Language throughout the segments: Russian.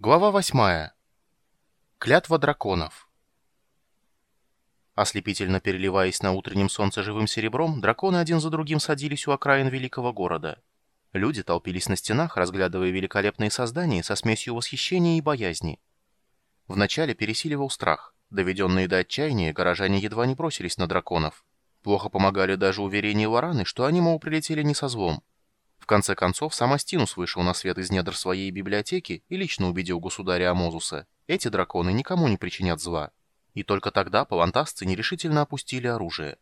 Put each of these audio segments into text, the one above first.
Глава 8. Клятва драконов. Ослепительно переливаясь на утреннем солнце живым серебром, драконы один за другим садились у окраин великого города. Люди толпились на стенах, разглядывая великолепные создания со смесью восхищения и боязни. Вначале пересиливал страх. Доведенные до отчаяния, горожане едва не бросились на драконов. Плохо помогали даже уверения Вараны, что они, мол, прилетели не со злом. Конце концов, сам Астинус вышел на свет из недр своей библиотеки и лично убедил государя Амозуса. Эти драконы никому не причинят зла. И только тогда палантасцы нерешительно опустили оружие.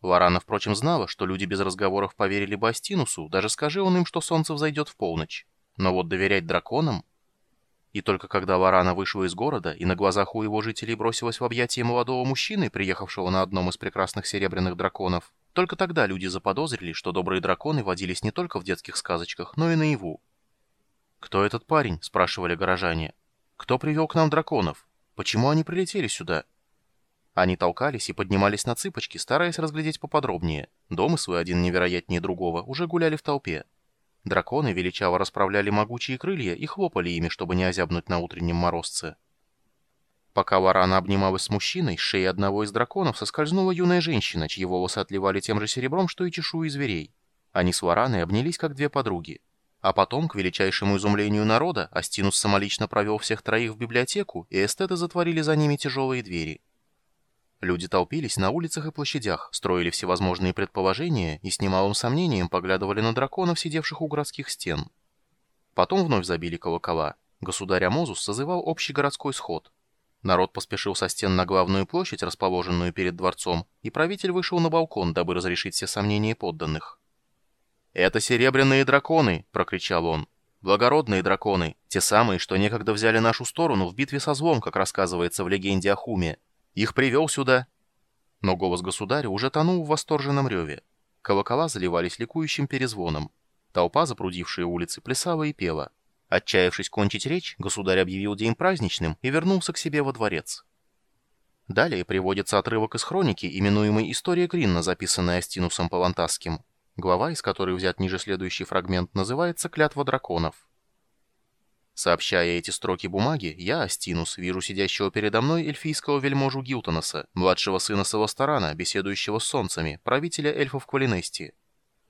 Лорана, впрочем, знала, что люди без разговоров поверили бы Астинусу, даже скажи он им, что солнце взойдет в полночь. Но вот доверять драконам... И только когда Лорана вышла из города и на глазах у его жителей бросилась в объятия молодого мужчины, приехавшего на одном из прекрасных серебряных драконов, только тогда люди заподозрили, что добрые драконы водились не только в детских сказочках, но и наяву. «Кто этот парень?» — спрашивали горожане. «Кто привел к нам драконов? Почему они прилетели сюда?» Они толкались и поднимались на цыпочки, стараясь разглядеть поподробнее. Домыслы, один невероятнее другого, уже гуляли в толпе. Драконы величаво расправляли могучие крылья и хлопали ими, чтобы не озябнуть на утреннем морозце. Пока Варана обнималась с мужчиной, с шеи одного из драконов соскользнула юная женщина, чьи волосы отливали тем же серебром, что и чешуи зверей. Они с Вараной обнялись, как две подруги. А потом, к величайшему изумлению народа, Астинус самолично провел всех троих в библиотеку, и эстеты затворили за ними тяжелые двери. Люди толпились на улицах и площадях, строили всевозможные предположения и с немалым сомнением поглядывали на драконов, сидевших у городских стен. Потом вновь забили колокола. Государь Амозус созывал общий городской сход. Народ поспешил со стен на главную площадь, расположенную перед дворцом, и правитель вышел на балкон, дабы разрешить все сомнения подданных. «Это серебряные драконы!» — прокричал он. «Благородные драконы, те самые, что некогда взяли нашу сторону в битве со злом, как рассказывается в легенде о Хуме. Их привел сюда...» Но голос государя уже тонул в восторженном реве. Колокола заливались ликующим перезвоном. Толпа, запрудившая улицы, плясала и пела. Отчаявшись кончить речь, государь объявил день праздничным и вернулся к себе во дворец. Далее приводится отрывок из хроники, именуемой «История Кринна», записанная Астинусом Палантасским. Глава, из которой взят ниже следующий фрагмент, называется «Клятва драконов». Сообщая эти строки бумаги, я, Астинус, вижу сидящего передо мной эльфийского вельможу Гилтоноса, младшего сына Савастарана, беседующего с солнцами, правителя эльфов Квалинести.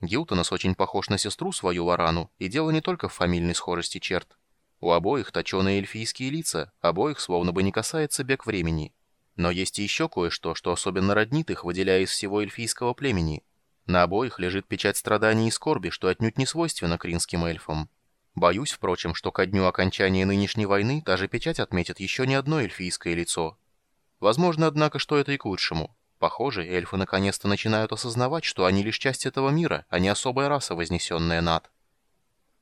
Гилтонос очень похож на сестру свою Варану, и дело не только в фамильной схожести черт. У обоих точеные эльфийские лица, обоих словно бы не касается бег времени. Но есть и еще кое-что, что особенно роднит их, выделяя из всего эльфийского племени. На обоих лежит печать страданий и скорби, что отнюдь не свойственно кринским эльфам. Боюсь, впрочем, что ко дню окончания нынешней войны даже печать отметит еще не одно эльфийское лицо. Возможно, однако, что это и к лучшему. Похоже, эльфы наконец-то начинают осознавать, что они лишь часть этого мира, а не особая раса, вознесенная над.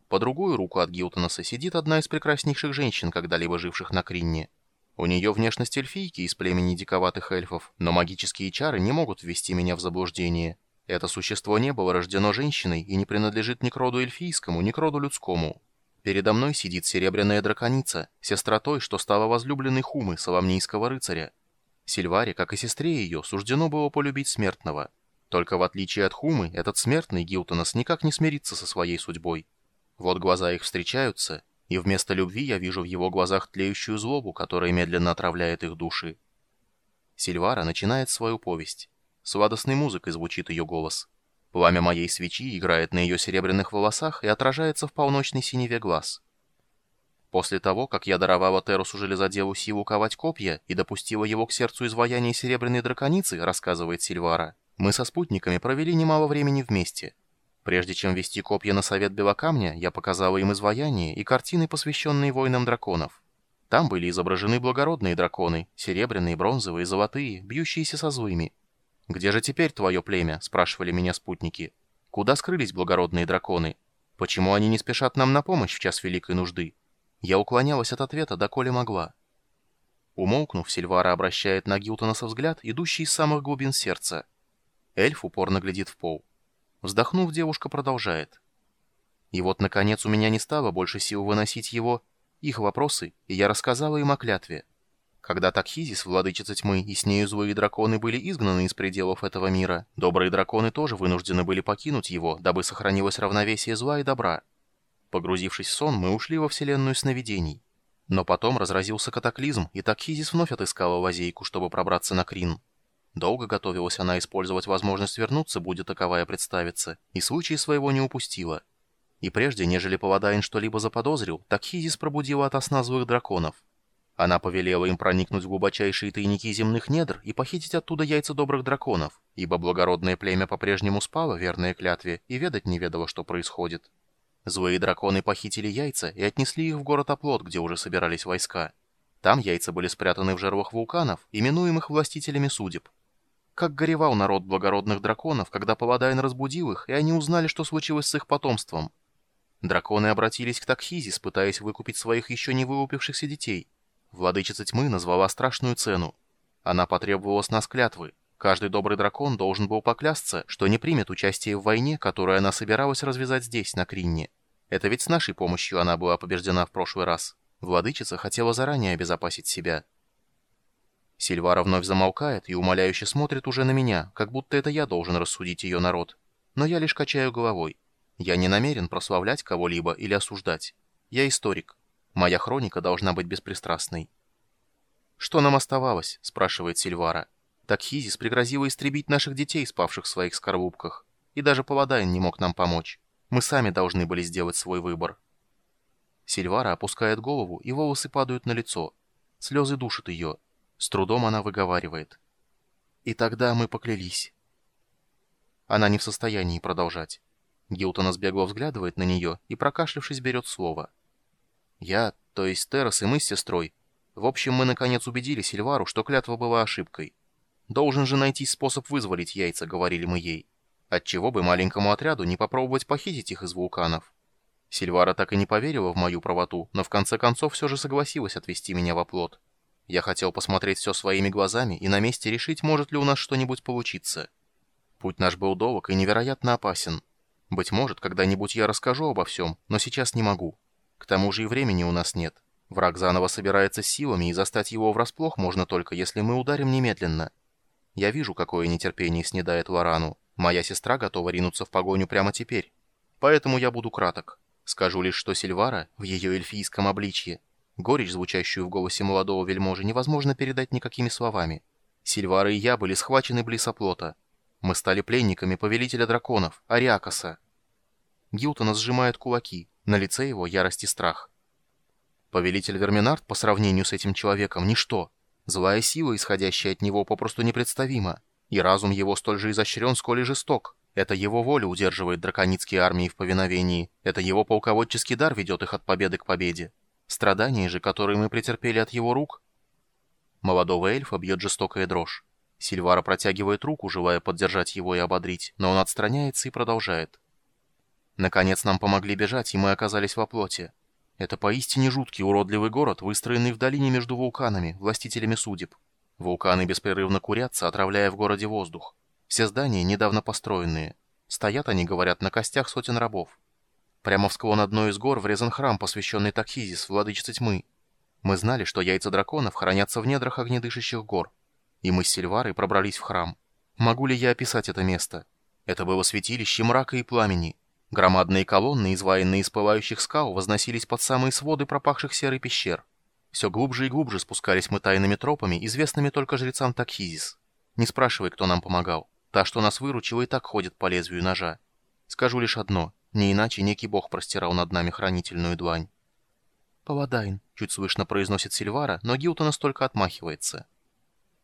По другую руку от Гилтонаса сидит одна из прекраснейших женщин, когда-либо живших на Кринне. У нее внешность эльфийки из племени диковатых эльфов, но магические чары не могут ввести меня в заблуждение. Это существо не было рождено женщиной и не принадлежит ни к роду эльфийскому, ни к роду людскому. Передо мной сидит серебряная драконица, сестра той, что стала возлюбленной Хумы, соломнийского рыцаря. Сильваре, как и сестре ее, суждено было полюбить смертного. Только в отличие от Хумы, этот смертный Гилтонос никак не смирится со своей судьбой. Вот глаза их встречаются, и вместо любви я вижу в его глазах тлеющую злобу, которая медленно отравляет их души. Сильвара начинает свою повесть. Сладостной музыкой звучит ее голос. Пламя моей свечи играет на ее серебряных волосах и отражается в полночной синеве глаз. После того, как я даровала Терусу Железоделу силу ковать копья и допустила его к сердцу изваяния серебряной драконицы, рассказывает Сильвара, мы со спутниками провели немало времени вместе. Прежде чем вести копья на совет Белокамня, я показала им изваяние и картины, посвященные воинам драконов. Там были изображены благородные драконы, серебряные, бронзовые, золотые, бьющиеся со злыми. «Где же теперь твое племя?» — спрашивали меня спутники. «Куда скрылись благородные драконы? Почему они не спешат нам на помощь в час великой нужды?» Я уклонялась от ответа, доколе могла. Умолкнув, Сильвара обращает на Гилтонаса взгляд, идущий из самых глубин сердца. Эльф упорно глядит в пол. Вздохнув, девушка продолжает. И вот, наконец, у меня не стало больше сил выносить его, их вопросы, и я рассказала им о клятве. Когда Такхизис, владычица тьмы, и с нею злые драконы были изгнаны из пределов этого мира, добрые драконы тоже вынуждены были покинуть его, дабы сохранилось равновесие зла и добра. Погрузившись в сон, мы ушли во вселенную сновидений. Но потом разразился катаклизм, и Такхизис вновь отыскала лазейку, чтобы пробраться на Крин. Долго готовилась она использовать возможность вернуться, будет таковая представиться, и случай своего не упустила. И прежде, нежели Паладайн что-либо заподозрил, Такхизис пробудила от сна злых драконов. Она повелела им проникнуть в глубочайшие тайники земных недр и похитить оттуда яйца добрых драконов, ибо благородное племя по-прежнему спало, верное клятве, и ведать не ведало, что происходит. Злые драконы похитили яйца и отнесли их в город Оплот, где уже собирались войска. Там яйца были спрятаны в жерлах вулканов, именуемых властителями судеб. Как горевал народ благородных драконов, когда Паладайн разбудил их, и они узнали, что случилось с их потомством. Драконы обратились к Такхизис, пытаясь выкупить своих еще не вылупившихся детей. Владычица тьмы назвала страшную цену. Она потребовала с нас клятвы. Каждый добрый дракон должен был поклясться, что не примет участие в войне, которую она собиралась развязать здесь, на Кринне. Это ведь с нашей помощью она была побеждена в прошлый раз. Владычица хотела заранее обезопасить себя. Сильвара вновь замолкает и умоляюще смотрит уже на меня, как будто это я должен рассудить ее народ. Но я лишь качаю головой. Я не намерен прославлять кого-либо или осуждать. Я историк. Моя хроника должна быть беспристрастной. «Что нам оставалось?» — спрашивает Сильвара. Такхизис пригрозила истребить наших детей, спавших в своих скорлупках. И даже Паладайн не мог нам помочь. Мы сами должны были сделать свой выбор. Сильвара опускает голову, и волосы падают на лицо. Слезы душат ее. С трудом она выговаривает. И тогда мы поклялись. Она не в состоянии продолжать. Гилтона сбегло взглядывает на нее и, прокашлявшись, берет слово. «Я, то есть Террас и мы с сестрой. В общем, мы наконец убедили Сильвару, что клятва была ошибкой. Должен же найти способ вызволить яйца, говорили мы ей. Отчего бы маленькому отряду не попробовать похитить их из вулканов? Сильвара так и не поверила в мою правоту, но в конце концов все же согласилась отвезти меня в оплот. Я хотел посмотреть все своими глазами и на месте решить, может ли у нас что-нибудь получиться. Путь наш был долг и невероятно опасен. Быть может, когда-нибудь я расскажу обо всем, но сейчас не могу. Тому же и времени у нас нет. Враг заново собирается силами, и застать его врасплох можно только, если мы ударим немедленно. Я вижу, какое нетерпение снедает Лорану. Моя сестра готова ринуться в погоню прямо теперь. Поэтому я буду краток. Скажу лишь, что Сильвара, в ее эльфийском обличье, горечь, звучащую в голосе молодого вельможи, невозможно передать никакими словами. Сильвара и я были схвачены близ оплота. Мы стали пленниками повелителя драконов, Ариакоса. Гилтона сжимает кулаки, на лице его ярость и страх. Повелитель Верминард по сравнению с этим человеком – ничто. Злая сила, исходящая от него, попросту непредставима, и разум его столь же изощрен, сколь и жесток. Это его воля удерживает драконицкие армии в повиновении, это его полководческий дар ведет их от победы к победе. Страдания же, которые мы претерпели от его рук... Молодого эльфа бьет жестокая дрожь. Сильвара протягивает руку, желая поддержать его и ободрить, но он отстраняется и продолжает. Наконец нам помогли бежать, и мы оказались во плоти. Это поистине жуткий уродливый город, выстроенный в долине между вулканами, властителями судеб. Вулканы беспрерывно курятся, отравляя в городе воздух. Все здания недавно построенные. Стоят они, говорят, на костях сотен рабов. Прямо в склон одной из гор врезан храм, посвященный Такхизис, владычице тьмы. Мы знали, что яйца драконов хранятся в недрах огнедышащих гор. И мы с Сильварой пробрались в храм. Могу ли я описать это место? Это было святилище мрака и пламени. Громадные колонны, изваянные из пылающих скал, возносились под самые своды пропахших серой пещер. Все глубже и глубже спускались мы тайными тропами, известными только жрецам Такхизис. Не спрашивай, кто нам помогал. Та, что нас выручила, и так ходит по лезвию ножа. Скажу лишь одно. Не иначе некий бог простирал над нами хранительную длань. «Паладайн», — чуть слышно произносит Сильвара, но Гилтон настолько отмахивается.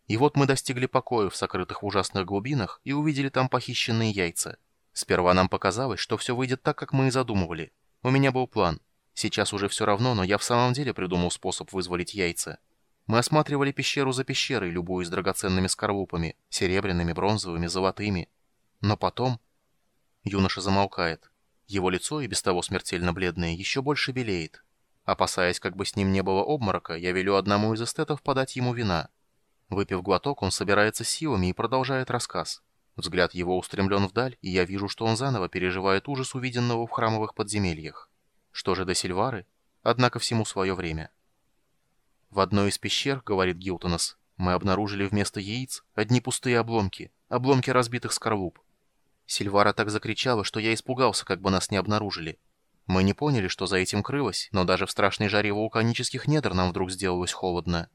И вот мы достигли покоев, сокрытых в ужасных глубинах, и увидели там похищенные яйца. Сперва нам показалось, что все выйдет так, как мы и задумывали. У меня был план. Сейчас уже все равно, но я в самом деле придумал способ вызволить яйца. Мы осматривали пещеру за пещерой, любуясь драгоценными скорлупами, серебряными, бронзовыми, золотыми. Но потом... Юноша замолкает. Его лицо, и без того смертельно бледное, еще больше белеет. Опасаясь, как бы с ним не было обморока, я велю одному из эстетов подать ему вина. Выпив глоток, он собирается силами и продолжает рассказ. Взгляд его устремлен вдаль, и я вижу, что он заново переживает ужас увиденного в храмовых подземельях. Что же до Сильвары? Однако всему свое время. В одной из пещер, говорит Гилтонос, мы обнаружили вместо яиц одни пустые обломки, обломки разбитых скорлуп. Сильвара так закричала, что я испугался, как бы нас не обнаружили. Мы не поняли, что за этим крылось, но даже в страшной жаре вулканических недр нам вдруг сделалось холодно.